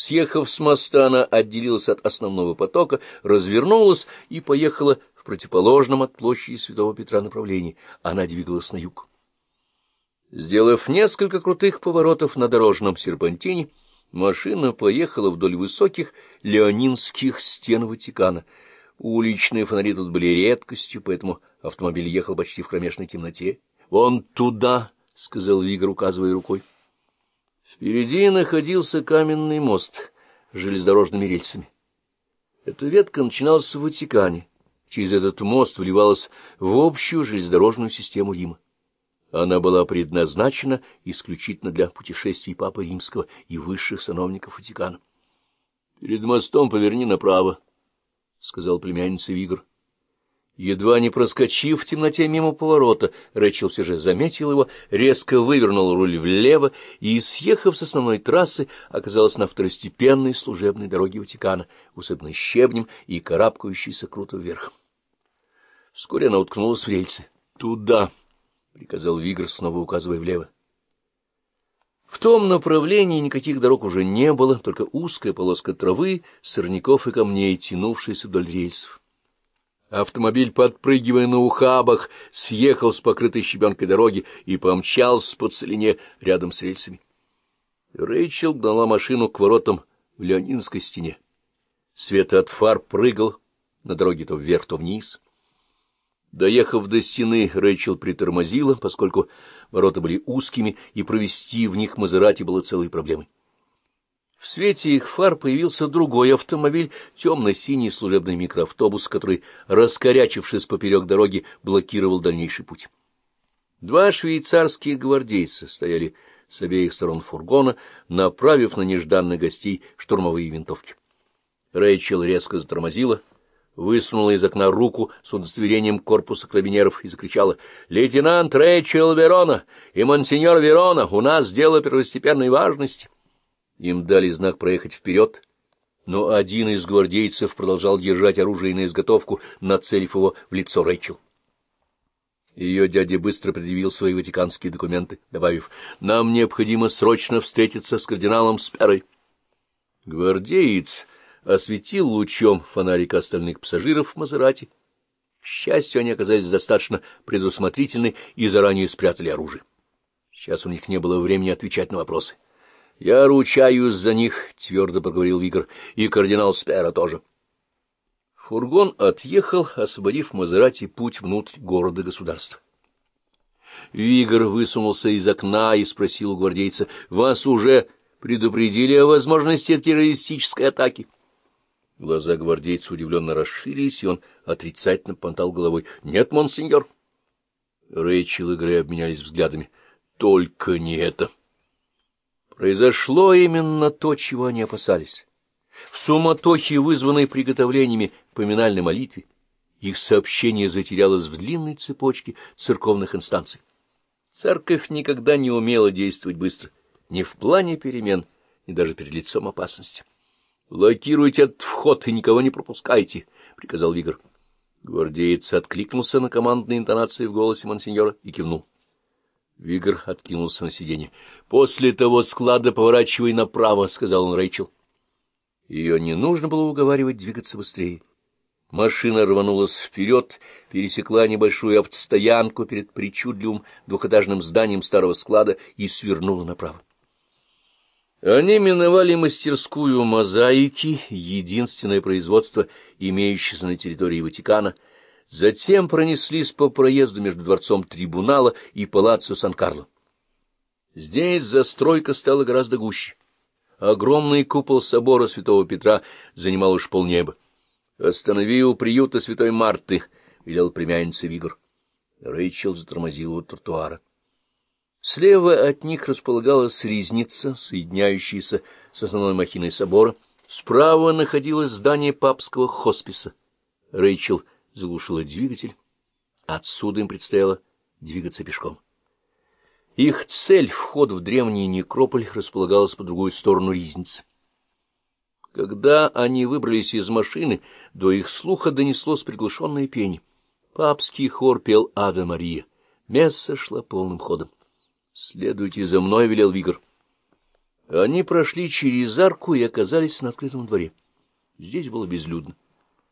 Съехав с моста, она отделилась от основного потока, развернулась и поехала в противоположном от площади Святого Петра направлении. Она двигалась на юг. Сделав несколько крутых поворотов на дорожном серпантине, машина поехала вдоль высоких леонинских стен Ватикана. Уличные фонари тут были редкостью, поэтому автомобиль ехал почти в кромешной темноте. — Вон туда! — сказал Вигр, указывая рукой. Впереди находился каменный мост с железнодорожными рельсами. Эта ветка начиналась в Ватикане. Через этот мост вливалась в общую железнодорожную систему Рима. Она была предназначена исключительно для путешествий Папы Римского и высших сановников Ватикана. — Перед мостом поверни направо, — сказал племянница Вигр. Едва не проскочив в темноте мимо поворота, Рэчел все же заметил его, резко вывернул руль влево и, съехав с основной трассы, оказалась на второстепенной служебной дороге Ватикана, усыпанной щебнем и карабкающейся круто вверх. Вскоре она уткнулась в рельсы. «Туда!» — приказал Вигр, снова указывая влево. В том направлении никаких дорог уже не было, только узкая полоска травы, сорняков и камней, тянувшаяся вдоль рельсов. Автомобиль, подпрыгивая на ухабах, съехал с покрытой щебенкой дороги и помчался по целине рядом с рельсами. Рэйчел гнала машину к воротам в Леонинской стене. Свет от фар прыгал на дороге то вверх, то вниз. Доехав до стены, Рэйчел притормозила, поскольку ворота были узкими, и провести в них Мазерати было целой проблемой. Свете их фар появился другой автомобиль, темно-синий служебный микроавтобус, который, раскорячившись поперек дороги, блокировал дальнейший путь. Два швейцарские гвардейца стояли с обеих сторон фургона, направив на нежданных гостей штурмовые винтовки. Рэйчел резко затормозила, высунула из окна руку с удостоверением корпуса карабинеров и закричала «Лейтенант Рэйчел Верона и монсеньор Верона, у нас дело первостепенной важности». Им дали знак проехать вперед, но один из гвардейцев продолжал держать оружие на изготовку, нацелив его в лицо Рэйчел. Ее дядя быстро предъявил свои ватиканские документы, добавив, «Нам необходимо срочно встретиться с кардиналом Сперой». Гвардеец осветил лучом фонарика остальных пассажиров в Мазерати. К счастью, они оказались достаточно предусмотрительны и заранее спрятали оружие. Сейчас у них не было времени отвечать на вопросы. — Я ручаюсь за них, — твердо проговорил Вигр, — и кардинал Спера тоже. Фургон отъехал, освободив Мазерати путь внутрь города-государства. Вигр высунулся из окна и спросил у гвардейца, — Вас уже предупредили о возможности террористической атаки? Глаза гвардейца удивленно расширились, и он отрицательно понтал головой. — Нет, монсеньор. Рэйчел и Грей обменялись взглядами. — Только не это. — Произошло именно то, чего они опасались. В суматохе, вызванной приготовлениями к поминальной молитве, их сообщение затерялось в длинной цепочке церковных инстанций. Церковь никогда не умела действовать быстро, ни в плане перемен, ни даже перед лицом опасности. — Блокируйте этот вход и никого не пропускайте, — приказал Вигр. Гвардеец откликнулся на командные интонации в голосе монсеньора и кивнул. Вигр откинулся на сиденье. — После того склада поворачивай направо, — сказал он Рэйчел. Ее не нужно было уговаривать двигаться быстрее. Машина рванулась вперед, пересекла небольшую автостоянку перед причудливым двухэтажным зданием старого склада и свернула направо. Они миновали мастерскую мозаики, единственное производство, имеющееся на территории Ватикана — Затем пронеслись по проезду между дворцом трибунала и палаццо Сан-Карло. Здесь застройка стала гораздо гуще. Огромный купол собора святого Петра занимал уж полнеба. — Останови у приюта святой Марты, — велел племянница Вигр. Рэйчел затормозил у тротуара. Слева от них располагалась ризница, соединяющаяся с основной махиной собора. Справа находилось здание папского хосписа. Рэйчел заглушила двигатель. Отсюда им предстояло двигаться пешком. Их цель — вход в древний некрополь — располагалась по другую сторону ризницы. Когда они выбрались из машины, до их слуха донеслось приглушенное пение. Папский хор пел «Аве Мария». Месса шла полным ходом. — Следуйте за мной, — велел Вигр. Они прошли через арку и оказались на открытом дворе. Здесь было безлюдно.